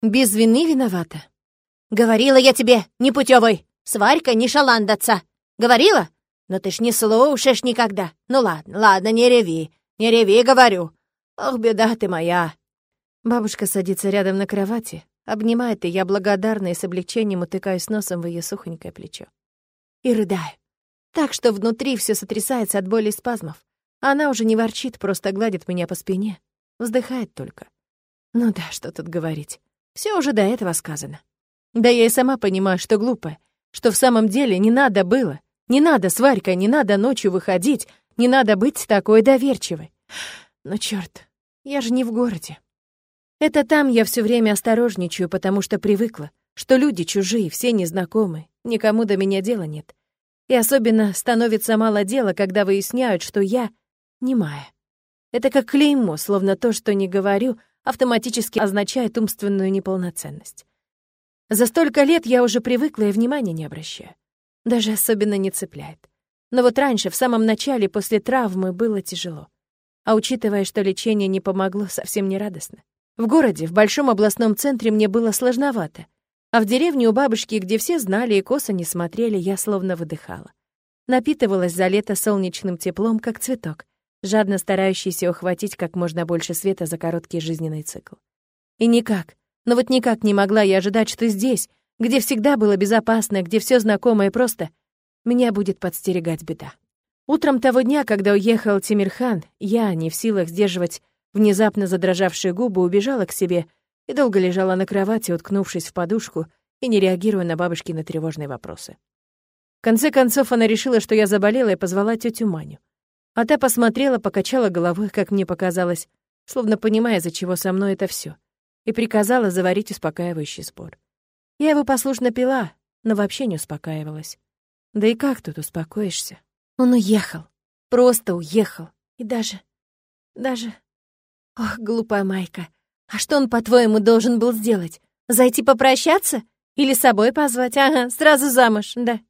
Без вины виновата. Говорила я тебе, не путевой, с Варькой не шаландаться. Говорила? Но ты ж не слушаешь никогда. Ну ладно, ладно, не реви, не реви, говорю. Ох, беда ты моя. Бабушка садится рядом на кровати, обнимает, и я благодарна и с облегчением утыкаюсь носом в ее сухонькое плечо. И рыдаю. Так что внутри все сотрясается от боли и спазмов. Она уже не ворчит, просто гладит меня по спине. Вздыхает только. Ну да, что тут говорить. Все уже до этого сказано. Да я и сама понимаю, что глупо, что в самом деле не надо было. Не надо с Варькой, не надо ночью выходить, не надо быть такой доверчивой. Но черт, я же не в городе. Это там я все время осторожничаю, потому что привыкла, что люди чужие, все незнакомые, никому до меня дела нет. И особенно становится мало дела, когда выясняют, что я немая. Это как клеймо, словно то, что не говорю, автоматически означает умственную неполноценность. За столько лет я уже привыкла и внимания не обращаю. Даже особенно не цепляет. Но вот раньше, в самом начале, после травмы, было тяжело. А учитывая, что лечение не помогло, совсем не радостно. В городе, в большом областном центре мне было сложновато. А в деревне у бабушки, где все знали и косо не смотрели, я словно выдыхала. Напитывалась за лето солнечным теплом, как цветок, жадно старающийся ухватить как можно больше света за короткий жизненный цикл. И никак, но вот никак не могла я ожидать, что здесь, где всегда было безопасно, где все знакомо и просто, меня будет подстерегать беда. Утром того дня, когда уехал Тимирхан, я, не в силах сдерживать внезапно задрожавшие губы, убежала к себе и долго лежала на кровати, уткнувшись в подушку и не реагируя на бабушкины тревожные вопросы. В конце концов, она решила, что я заболела, и позвала тетю Маню. А та посмотрела, покачала головой, как мне показалось, словно понимая, за чего со мной это все, и приказала заварить успокаивающий спор. Я его послушно пила, но вообще не успокаивалась. Да и как тут успокоишься? Он уехал. Просто уехал. И даже... даже... Ох, глупая Майка. А что он, по-твоему, должен был сделать? Зайти попрощаться? Или собой позвать? Ага, сразу замуж, да.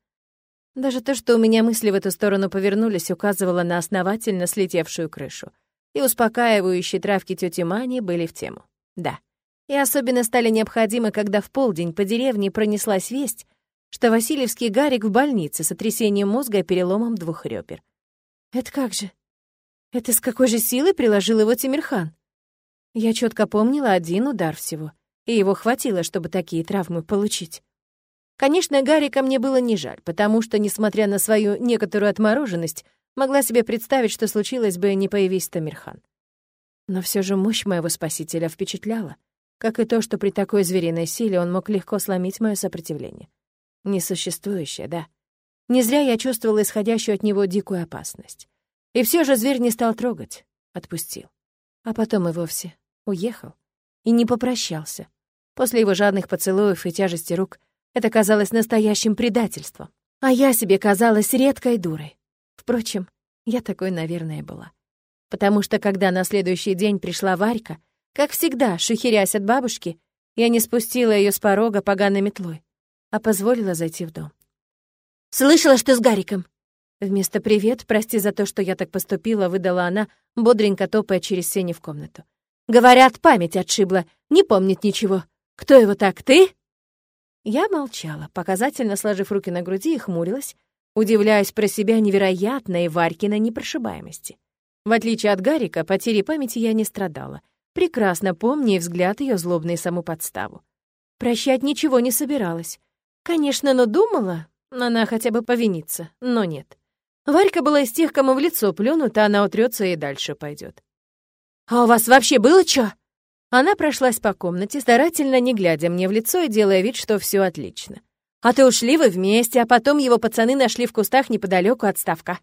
Даже то, что у меня мысли в эту сторону повернулись, указывало на основательно слетевшую крышу. И успокаивающие травки тети Мани были в тему. Да. И особенно стали необходимы, когда в полдень по деревне пронеслась весть, что Васильевский Гарик в больнице с сотрясением мозга и переломом двух ребер. Это как же? Это с какой же силой приложил его Тимирхан? Я четко помнила один удар всего, и его хватило, чтобы такие травмы получить. Конечно, Гарика мне было не жаль, потому что, несмотря на свою некоторую отмороженность, могла себе представить, что случилось бы, не появись Тамирхан. Но все же мощь моего спасителя впечатляла, как и то, что при такой звериной силе он мог легко сломить мое сопротивление. Несуществующее, да. Не зря я чувствовала исходящую от него дикую опасность. И все же зверь не стал трогать, отпустил. А потом и вовсе уехал. И не попрощался. После его жадных поцелуев и тяжести рук это казалось настоящим предательством. А я себе казалась редкой дурой. Впрочем, я такой, наверное, была. Потому что, когда на следующий день пришла Варька, как всегда, шухерясь от бабушки, я не спустила ее с порога поганой метлой, а позволила зайти в дом. «Слышала, что с Гариком?» Вместо «привет», прости за то, что я так поступила, выдала она, бодренько топая через сени в комнату. Говорят, память отшибла, не помнит ничего. Кто его так, ты?» Я молчала, показательно сложив руки на груди и хмурилась, удивляясь про себя невероятной Варькиной непрошибаемости. В отличие от Гарика, потери памяти я не страдала, прекрасно помня взгляд ее злобный саму подставу. Прощать ничего не собиралась. Конечно, но думала, она хотя бы повинится, но нет. Варька была из тех, кому в лицо плюнут, а она утрется и дальше пойдет. «А у вас вообще было чё?» Она прошлась по комнате, старательно не глядя мне в лицо и делая вид, что все отлично. «А ты ушли вы вместе, а потом его пацаны нашли в кустах неподалеку от ставка».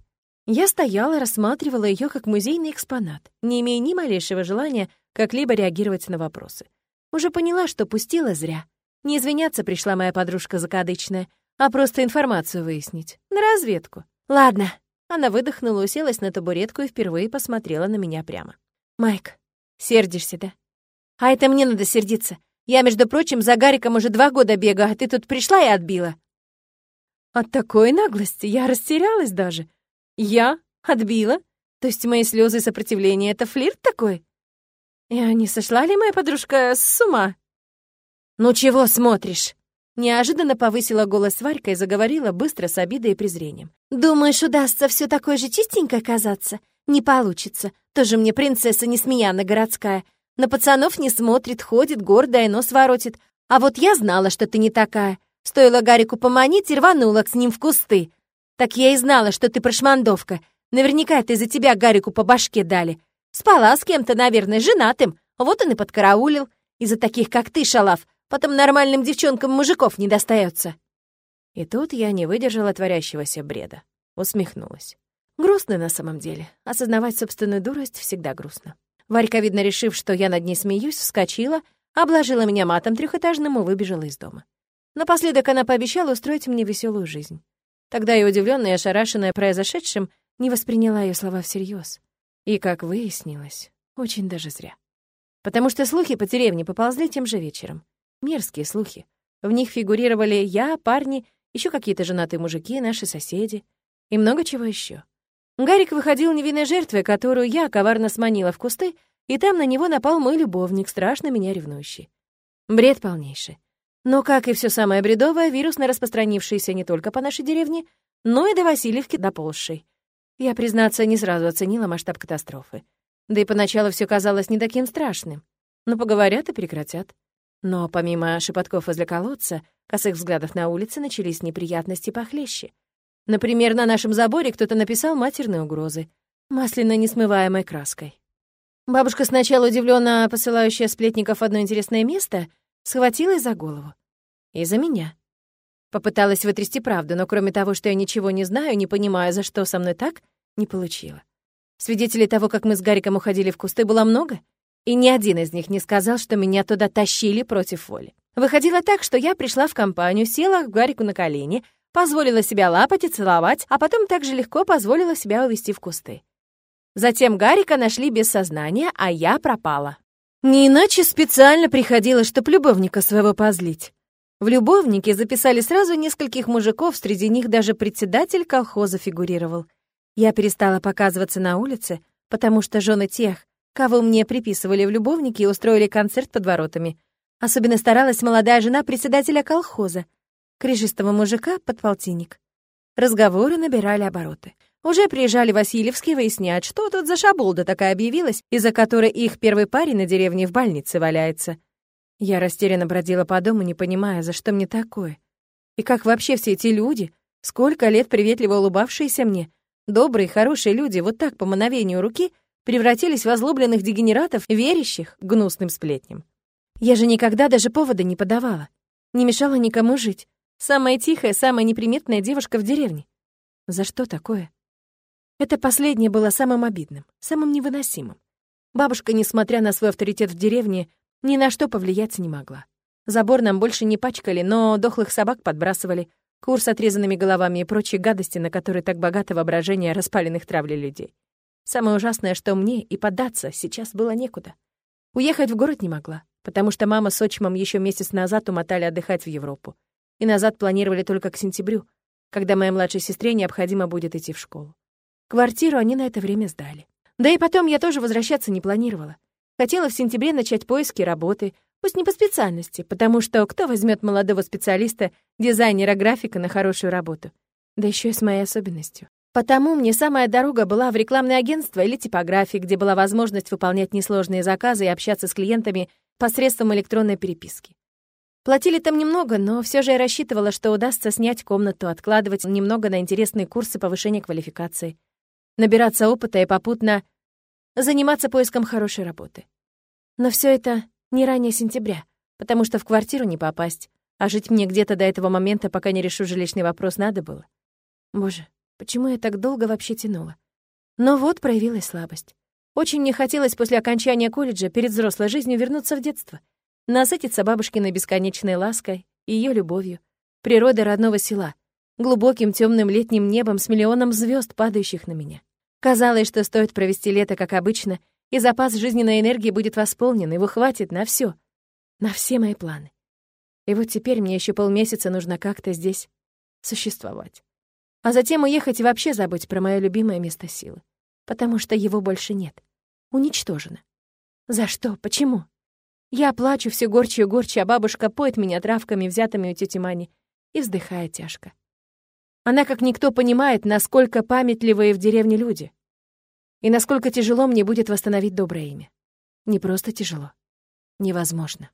Я стояла, рассматривала ее как музейный экспонат, не имея ни малейшего желания как-либо реагировать на вопросы. Уже поняла, что пустила зря. Не извиняться пришла моя подружка закадычная, а просто информацию выяснить. На разведку. «Ладно». Она выдохнула, уселась на табуретку и впервые посмотрела на меня прямо. «Майк, сердишься, да?» «А это мне надо сердиться. Я, между прочим, за Гариком уже два года бегаю, а ты тут пришла и отбила». От такой наглости я растерялась даже. Я отбила? То есть мои слезы сопротивления — это флирт такой? Я не сошла ли моя подружка с ума? «Ну чего смотришь?» Неожиданно повысила голос Варька и заговорила быстро с обидой и презрением. «Думаешь, удастся все такое же чистенько оказаться? Не получится. Тоже мне принцесса несмеяна городская. На пацанов не смотрит, ходит, гордая, нос воротит. А вот я знала, что ты не такая. Стоило Гарику поманить и рванула с ним в кусты. Так я и знала, что ты прошмандовка. Наверняка это из-за тебя Гарику по башке дали. Спала с кем-то, наверное, женатым. Вот он и подкараулил. Из-за таких, как ты, шалав, потом нормальным девчонкам мужиков не достается. И тут я не выдержала творящегося бреда. Усмехнулась. Грустно на самом деле. Осознавать собственную дурость всегда грустно. Варька, видно, решив, что я над ней смеюсь, вскочила, обложила меня матом трехэтажным и выбежала из дома. Напоследок она пообещала устроить мне веселую жизнь. Тогда я, удивленная и ошарашенная произошедшим, не восприняла ее слова всерьез. И, как выяснилось, очень даже зря. Потому что слухи по деревне поползли тем же вечером. Мерзкие слухи. В них фигурировали я, парни, еще какие-то женатые мужики, наши соседи и много чего еще. Гарик выходил невинной жертвой, которую я коварно сманила в кусты, и там на него напал мой любовник, страшно меня ревнующий. Бред полнейший. Но, как и все самое бредовое, вирусно распространившийся не только по нашей деревне, но и до Васильевки доползший. Я, признаться, не сразу оценила масштаб катастрофы. Да и поначалу все казалось не таким страшным. Но поговорят и прекратят. Но помимо шепотков возле колодца, косых взглядов на улице начались неприятности похлеще. Например, на нашем заборе кто-то написал матерные угрозы, масляно несмываемой краской. Бабушка, сначала удивленно посылающая сплетников одно интересное место, схватилась за голову. Из-за меня. Попыталась вытрясти правду, но кроме того, что я ничего не знаю, не понимаю, за что со мной так, не получила. Свидетелей того, как мы с Гариком уходили в кусты, было много, и ни один из них не сказал, что меня туда тащили против воли. Выходило так, что я пришла в компанию, села к Гарику на колени, позволила себя лапать и целовать, а потом также легко позволила себя увести в кусты. Затем Гарика нашли без сознания, а я пропала. Не иначе специально приходила, чтоб любовника своего позлить. В любовнике записали сразу нескольких мужиков, среди них даже председатель колхоза фигурировал. Я перестала показываться на улице, потому что жены тех, кого мне приписывали в любовнике, устроили концерт под воротами. Особенно старалась молодая жена председателя колхоза, крижистого мужика под полтинник. Разговоры набирали обороты. Уже приезжали Васильевские выяснять, что тут за шабулда такая объявилась, из-за которой их первый парень на деревне в больнице валяется. Я растерянно бродила по дому, не понимая, за что мне такое. И как вообще все эти люди, сколько лет приветливо улыбавшиеся мне, добрые, хорошие люди, вот так по мановению руки превратились в озлобленных дегенератов, верящих гнусным сплетням. Я же никогда даже повода не подавала, не мешала никому жить. Самая тихая, самая неприметная девушка в деревне. За что такое? Это последнее было самым обидным, самым невыносимым. Бабушка, несмотря на свой авторитет в деревне, ни на что повлиять не могла. Забор нам больше не пачкали, но дохлых собак подбрасывали, кур с отрезанными головами и прочие гадости, на которые так богато воображение распаленных травли людей. Самое ужасное, что мне и поддаться сейчас было некуда. Уехать в город не могла, потому что мама с отчимом еще месяц назад умотали отдыхать в Европу. И назад планировали только к сентябрю, когда моей младшей сестре необходимо будет идти в школу. Квартиру они на это время сдали. Да и потом я тоже возвращаться не планировала. Хотела в сентябре начать поиски работы, пусть не по специальности, потому что кто возьмет молодого специалиста, дизайнера-графика на хорошую работу? Да еще и с моей особенностью. Потому мне самая дорога была в рекламное агентство или типографии, где была возможность выполнять несложные заказы и общаться с клиентами посредством электронной переписки. Платили там немного, но все же я рассчитывала, что удастся снять комнату, откладывать немного на интересные курсы повышения квалификации, набираться опыта и попутно заниматься поиском хорошей работы. Но все это не ранее сентября, потому что в квартиру не попасть, а жить мне где-то до этого момента, пока не решу жилищный вопрос, надо было. Боже, почему я так долго вообще тянула? Но вот проявилась слабость. Очень мне хотелось после окончания колледжа перед взрослой жизнью вернуться в детство, насытиться бабушкиной бесконечной лаской, ее любовью, природой родного села, глубоким темным летним небом с миллионом звезд, падающих на меня. Казалось, что стоит провести лето, как обычно, и запас жизненной энергии будет восполнен, его хватит на все, на все мои планы. И вот теперь мне еще полмесяца нужно как-то здесь существовать. А затем уехать и вообще забыть про мое любимое место силы. Потому что его больше нет. Уничтожено. За что? Почему? Я плачу все горче и горче, а бабушка поет меня травками, взятыми у тети Мани, и вздыхает тяжко. Она как никто понимает, насколько памятливые в деревне люди. И насколько тяжело мне будет восстановить доброе имя. Не просто тяжело. Невозможно.